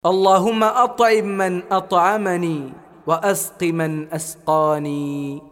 اللهم أطعم من أطعمني وأسق من أسقاني.